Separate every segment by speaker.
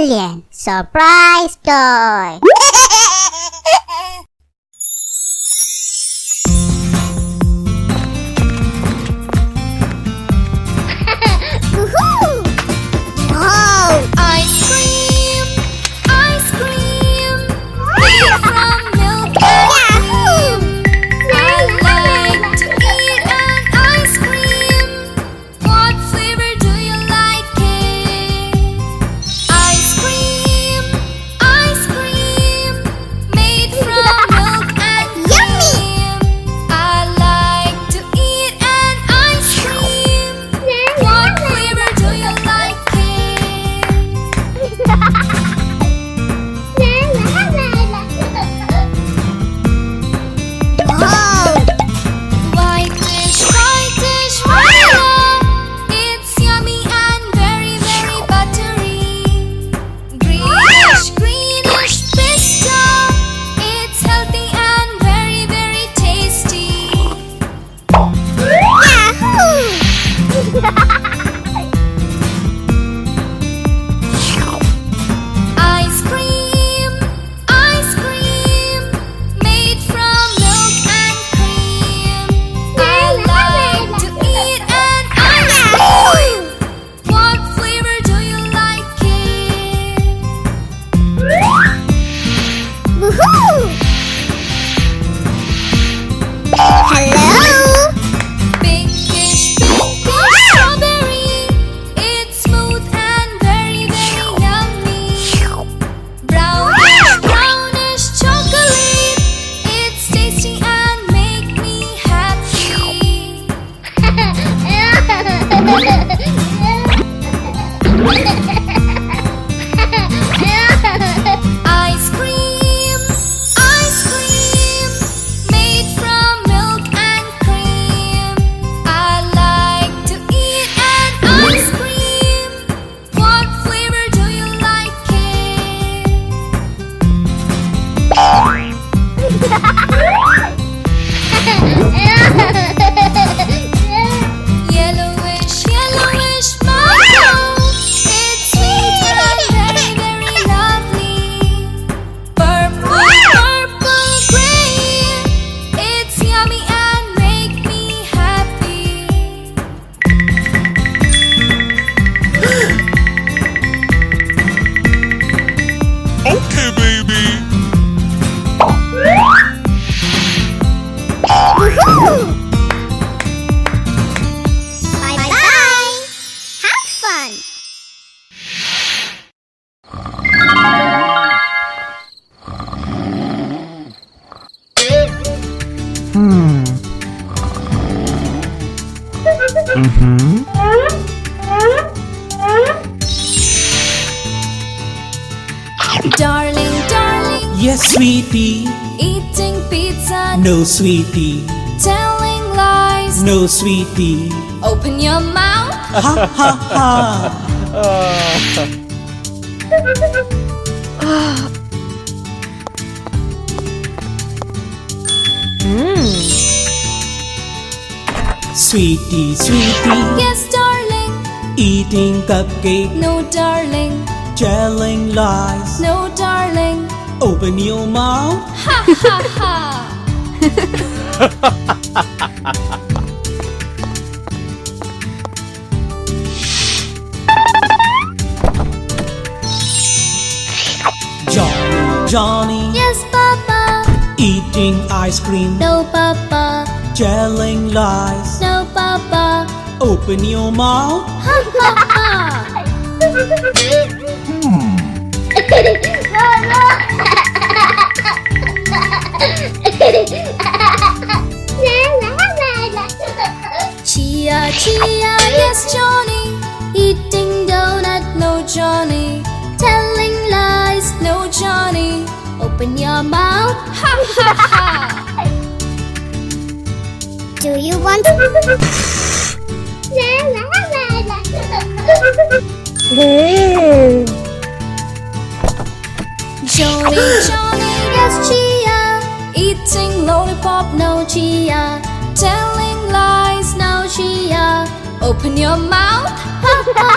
Speaker 1: Alien Surprise Toy
Speaker 2: Darling, darling,
Speaker 3: Yes, sweetie.
Speaker 2: eating pizza,
Speaker 3: No, sweetie.
Speaker 2: Telling lies.
Speaker 3: No, sweetie.
Speaker 2: Open your mouth.
Speaker 3: Ha ha ha. Mm. Sweetie, sweetie.
Speaker 2: Yes, darling.
Speaker 3: Eating cupcake,
Speaker 2: No, darling.
Speaker 3: telling lies.
Speaker 2: No, darling.
Speaker 3: Open your mouth.
Speaker 2: Ha ha ha.
Speaker 3: Johnny, Johnny.
Speaker 2: Yes, Papa.
Speaker 3: Eating ice cream,
Speaker 2: No, Papa.
Speaker 3: telling lies.
Speaker 2: No, Papa.
Speaker 3: Open your mouth.
Speaker 2: Ha ha ha. Chia, Open your mouth. Ha ha ha.
Speaker 1: Do you want
Speaker 2: Johnny, Johnny, yes, Chia. Eating lollipop, no, Chia. Telling lies, no, Chia. Open your mouth. Ha ha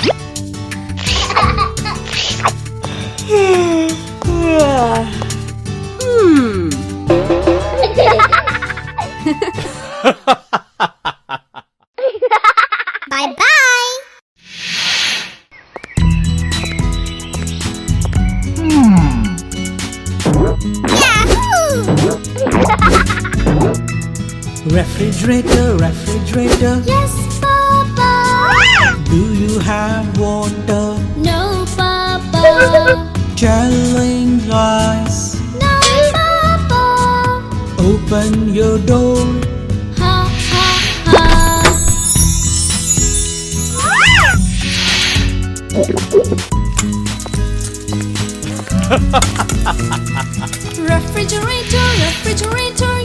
Speaker 2: ha.
Speaker 3: Refrigerator, refrigerator,
Speaker 1: Yes, Papa.
Speaker 3: do you have water?
Speaker 1: No, Papa.
Speaker 3: Telling lies.
Speaker 1: No, Papa.
Speaker 3: Open your door.
Speaker 1: Ha ha ha. refrigerator, refrigerator,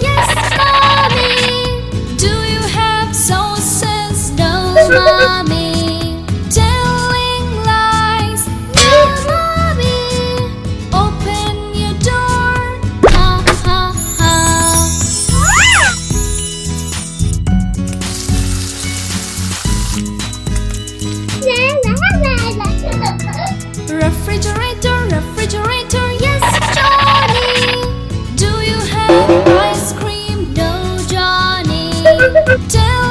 Speaker 1: mommy. Telling lies? No, mommy. Open your door. Ha ha ha. Refrigerator, refrigerator, yes, Johnny. Do you have ice cream? No, Johnny. Telling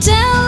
Speaker 1: Chia.